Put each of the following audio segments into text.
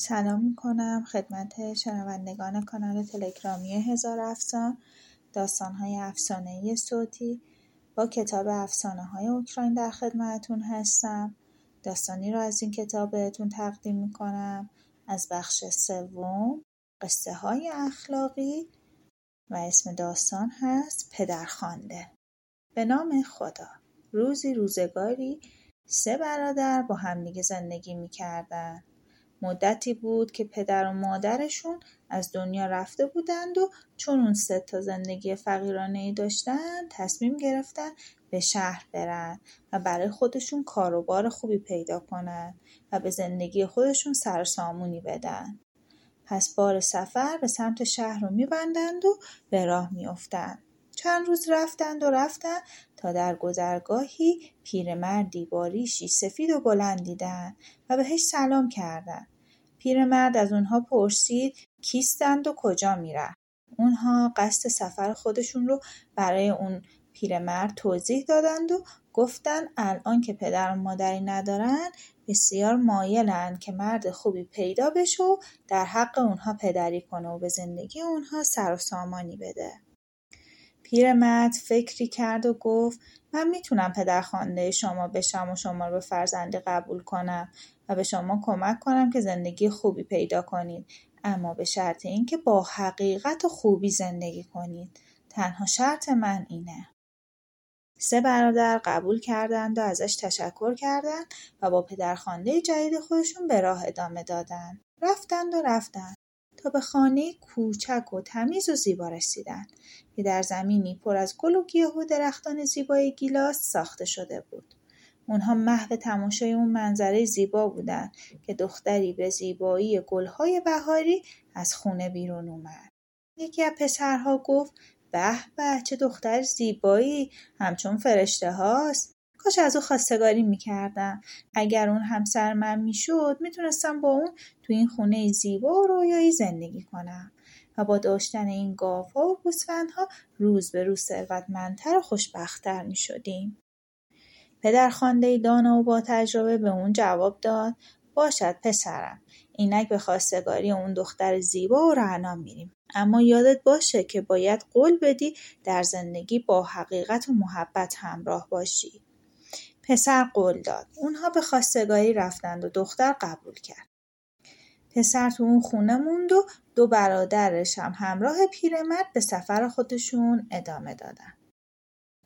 سلام می‌کنم خدمت شنوندگان کانال تلگرامی هزار افسان داستانهای افسانهای صوتی. با کتاب افسانه های اوکراین در خدمتتون هستم. داستانی را از این کتاب بهتون تقدیم می‌کنم. از بخش سوم قصه های اخلاقی و اسم داستان هست پدرخوانده. به نام خدا. روزی روزگاری سه برادر با همدیگه زندگی می‌کردن. مدتی بود که پدر و مادرشون از دنیا رفته بودند و چون اون سه تا زندگی فقیرانه ای داشتن تصمیم گرفتن به شهر برن و برای خودشون کاروبار خوبی پیدا کنن و به زندگی خودشون سرسامونی بدن. پس بار سفر به سمت شهر رو میبندند و به راه میافتند. چند روز رفتند و رفتند تا در گذرگاهی پیرمردی با ریشی سفید و بلند دیدند و بهش سلام کردند. پیرمرد از اونها پرسید کیستند و کجا میرن. اونها قصد سفر خودشون رو برای اون پیرمرد توضیح دادند و گفتن الان که پدر و مادری ندارن بسیار مایلن که مرد خوبی پیدا بشه و در حق اونها پدری کنه و به زندگی اونها سر و سامانی بده. پیرمرد فکری کرد و گفت من می‌تونم پدرخوانده شما بشم و شما رو به فرزندی قبول کنم و به شما کمک کنم که زندگی خوبی پیدا کنید. اما به شرط اینکه با حقیقت و خوبی زندگی کنید. تنها شرط من اینه. سه برادر قبول کردند و ازش تشکر کردند و با پدرخوانده جدید خودشون به راه ادامه دادند رفتند و رفتند. تا به خانه کوچک و تمیز و زیبا رسیدند. که در زمینی پر از گل و گیاه و درختان زیبای گیلاس ساخته شده بود. اونها محو تماشای اون منظره زیبا بودند که دختری به زیبایی گلهای بهاری از خونه بیرون اومد. یکی از پسرها گفت به به چه دختر زیبایی همچون فرشته هاست. کاش از او خواستگاری می‌کردم. اگر اون همسر من می‌شد می‌تونستم با اون تو این خونه زیبا و رویایی زندگی کنم و با داشتن این گاوها و گوسفندها روز به روز ثروتمندتر و خوشبختتر می‌شدیم. پدرخوانده دانا و با تجربه به اون جواب داد باشد پسرم اینک به خواستگاری اون دختر زیبا و رعنا میریم. اما یادت باشه که باید قول بدی در زندگی با حقیقت و محبت همراه باشی. پسر قول داد. اونها به خواستگاری رفتند و دختر قبول کرد. پسر تو اون خونه موند و دو برادرش هم همراه پیرمرد به سفر خودشون ادامه دادن.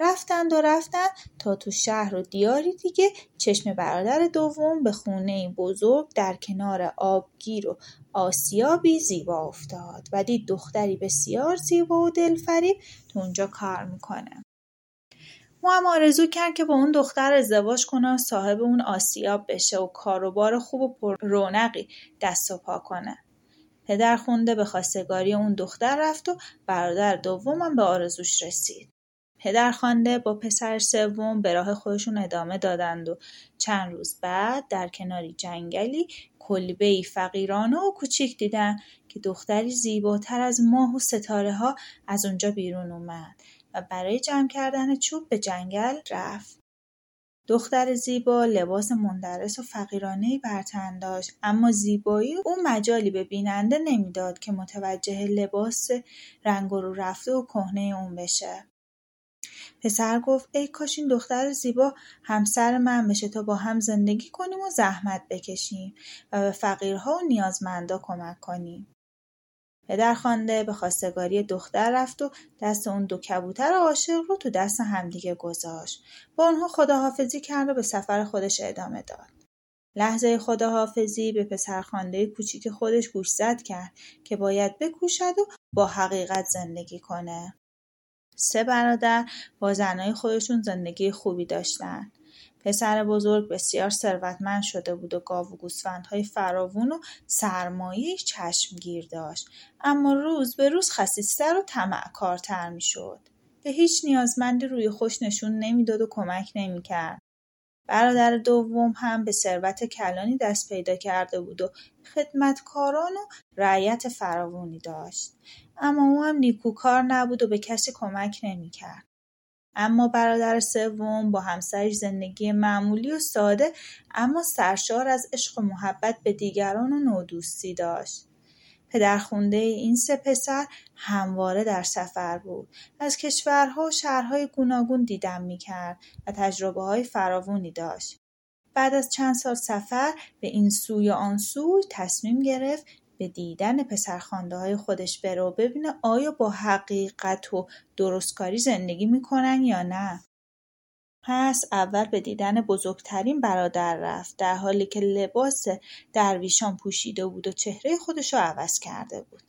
رفتند و رفتند تا تو شهر و دیاری دیگه چشم برادر دوم به خونه بزرگ در کنار آبگیر و آسیابی زیبا افتاد و دید دختری بسیار زیبا و دلفریب تو اونجا کار می‌کنه. او هم آرزو کرد که با اون دختر ازدواج کنه و صاحب اون آسیاب بشه و کاروبار خوب و پر رونقی دست و پا کنه. پدر خونده به خواستگاری اون دختر رفت و برادر دومم به آرزوش رسید. پدرخوانده با پسر سوم به راه خودشون ادامه دادند و چند روز بعد در کناری جنگلی کلبهای فقیرانه و کوچیک دیدن که دختری زیباتر از ماه و ستاره ها از اونجا بیرون اومد و برای جمع کردن چوب به جنگل رفت. دختر زیبا لباس مندرس و فقیرانه بر تن داشت اما زیبایی او مجالی به بیننده نمی‌داد که متوجه لباس رنگ رو رفته و کهنه اون بشه پسر گفت ای کاش این دختر زیبا همسر من بشه تا با هم زندگی کنیم و زحمت بکشیم و به فقیرها و نیازمندا کمک کنیم. پدر خوانده به خواستگاری دختر رفت و دست اون دو کبوتر عاشق رو تو دست همدیگه گذاشت. با اونها خداحافظی کرد و به سفر خودش ادامه داد. لحظه خداحافظی به پسرخوانده کوچیک خودش گوشزد کرد که باید بکوشد و با حقیقت زندگی کنه. سه برادر با زنهای خودشون زندگی خوبی داشتن. پسر بزرگ بسیار ثروتمند شده بود و گاو و گوسفندهای فراوون و سرمایه چشمگیر داشت. اما روز به روز خسیستر و طمعکارتر می‌شد. به هیچ نیازمندی روی خوش نشون نمی‌داد و کمک نمی‌کرد. برادر دوم هم به ثروت کلانی دست پیدا کرده بود و خدمتکاران و رعیت فراوانی داشت. اما او هم نیکوکار نبود و به کسی کمک نمی‌کرد اما برادر سوم با همسرش زندگی معمولی و ساده اما سرشار از عشق و محبت به دیگران و نودوستی داشت. پدرخونده این سه پسر همواره در سفر بود. از کشورها و شهرهای گوناگون دیدن می‌کرد و تجربه های فراوانی داشت. بعد از چند سال سفر به این سوی و آن سوی تصمیم گرفت به دیدن پسرخوانده های خودش بره و ببینه آیا با حقیقت و درستکاری زندگی می‌کنن یا نه. پس اول به دیدن بزرگترین برادر رفت در حالی که لباس درویشان پوشیده بود و چهره خودش را عوض کرده بود.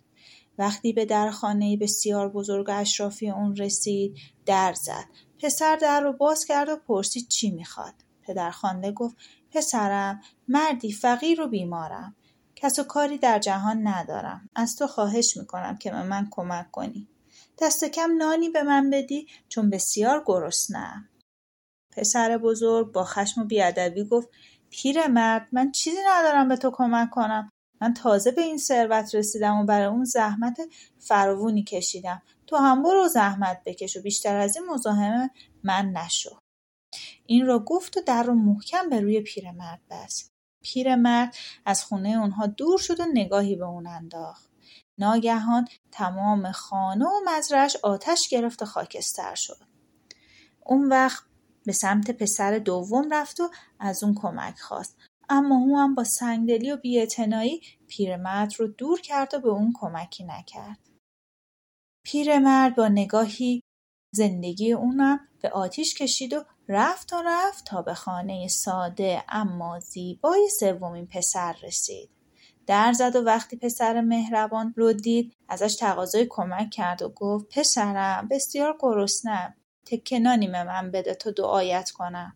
وقتی به در خانه بسیار بزرگ اشرافی اون رسید در زد. پسر در رو باز کرد و پرسید چی می‌خواد؟ پدرخوانده گفت پسرم مردی فقیر و بیمارم. کس و کاری در جهان ندارم. از تو خواهش می‌کنم که به من کمک کنی. دست کم نانی به من بدی چون بسیار گرسنهام. پسر بزرگ با خشم و بیادبی گفت پیرمرد من چیزی ندارم به تو کمک کنم. من تازه به این ثروت رسیدم و برای اون زحمت فراوونی کشیدم. تو هم برو زحمت بکش و بیشتر از این مزاحم من نشو. این را گفت و در رو محکم به روی پیرمرد بست. پیرمرد از خونه اونها دور شد و نگاهی به اون انداخت. ناگهان تمام خانه و مزرعش آتش گرفت و خاکستر شد. اون وقت به سمت پسر دوم رفت و از اون کمک خواست. اما او هم با سنگدلی و بیاعتنایی پیرمرد رو دور کرد و به اون کمکی نکرد. پیرمرد با نگاهی زندگی اونم به آتیش کشید و رفت و رفت تا به خانه ساده اما زیبای سومین پسر رسید. در زد و وقتی پسر مهربان رو دید ازش تقاضای کمک کرد و گفت پسرم بسیار گرسنم. تکنانی به من بده تا دعایت کنم.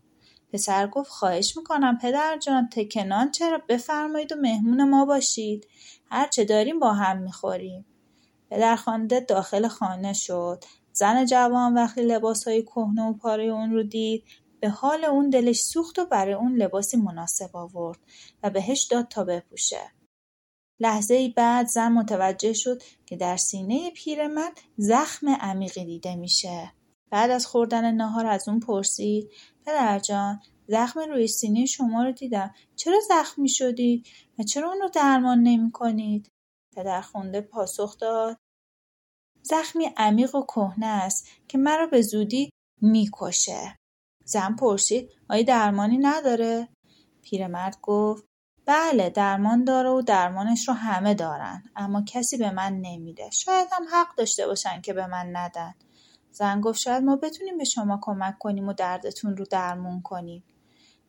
پسر گفت خواهش می‌کنم پدر جان تکنان چرا بفرمایید و مهمون ما باشید. هر چه داریم با هم می‌خوریم. پدرخوانده داخل خانه شد. زن جوان وقتی لباس های کهنه و پاره اون رو دید به حال اون دلش سوخت و برای اون لباسی مناسب آورد و بهش داد تا بپوشه. لحظه بعد زن متوجه شد که در سینه پیرمرد زخم عمیقی دیده میشه. بعد از خوردن ناهار از اون پرسید پدرجان زخم روی سینه شما رو دیدم. چرا زخمی شدید و چرا اون رو درمان نمی کنید؟ پدرخونده پاسخ داد. زخمی عمیق و کهنه است که مرا به زودی می‌کشه. زن پرسید آیا درمانی نداره؟ پیرمرد گفت بله درمان داره و درمانش رو همه دارن اما کسی به من نمیده. شاید هم حق داشته باشن که به من ندن. زن گفت شاید ما بتونیم به شما کمک کنیم و دردتون رو درمون کنیم.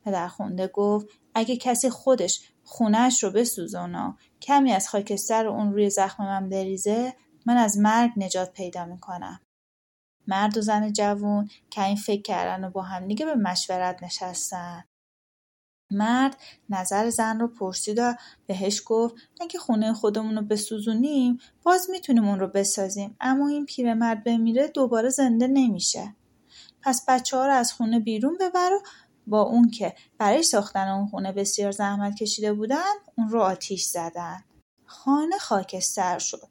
پدرخونده گفت اگه کسی خودش خونش رو بسوزانا کمی از خاکستر اون روی زخم من بریزه من از مرگ نجات پیدا می‌کنم. مرد و زن جوون که این فکر کردن و با هم دیگه به مشورت نشستن. مرد نظر زن رو پرسید و بهش گفت اگه خونه خودمون رو بسوزونیم باز می‌تونیم اون رو بسازیم اما این پیرمرد بمیره دوباره زنده نمیشه. پس بچه ها رو از خونه بیرون ببر و با اون که برای ساختن اون خونه بسیار زحمت کشیده بودن اون رو آتیش زدن. خانه خاکستر شد.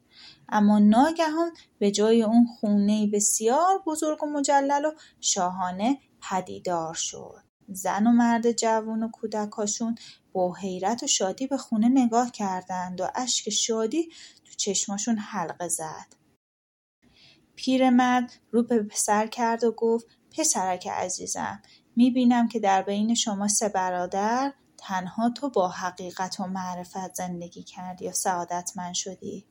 اما ناگهان به جای اون خونه بسیار بزرگ و مجلل و شاهانه پدیدار شد. زن و مرد جوون و کودکاشون با حیرت و شادی به خونه نگاه کردند و اشک شادی تو چشماشون حلقه زد. پیرمرد رو به پسر کرد و گفت پسرک عزیزم می‌بینم که در بین شما سه برادر تنها تو با حقیقت و معرفت زندگی کردی و سعادتمند شدی.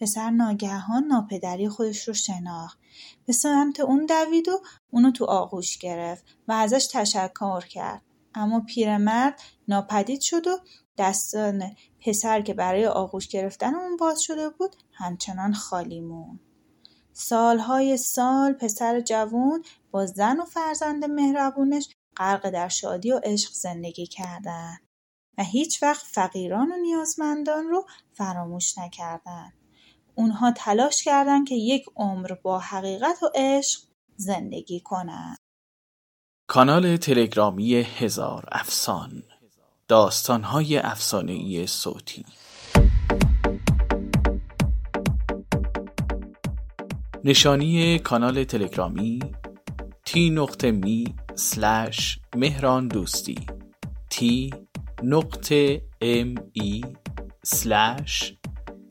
پسر ناگهان ناپدری خودش رو شناخت. به سمت اون دوید و اونو تو آغوش گرفت و ازش تشکر کرد. اما پیرمرد ناپدید شد و دستان پسر که برای آغوش گرفتن اون باز شده بود همچنان خالی مون سالهای سال پسر جوون با زن و فرزند مهربونش غرق در شادی و عشق زندگی کردند و هیچ وقت فقیران و نیازمندان رو فراموش نکردند. اونها تلاش کردند که یک عمر با حقیقت و عشق زندگی کنند. کانال تلگرامی هزار افسان داستانهای افسانهای صوتی نشانی کانال تلگرامی تی نقطه می سلش مهران دوستی t نقطه m e slash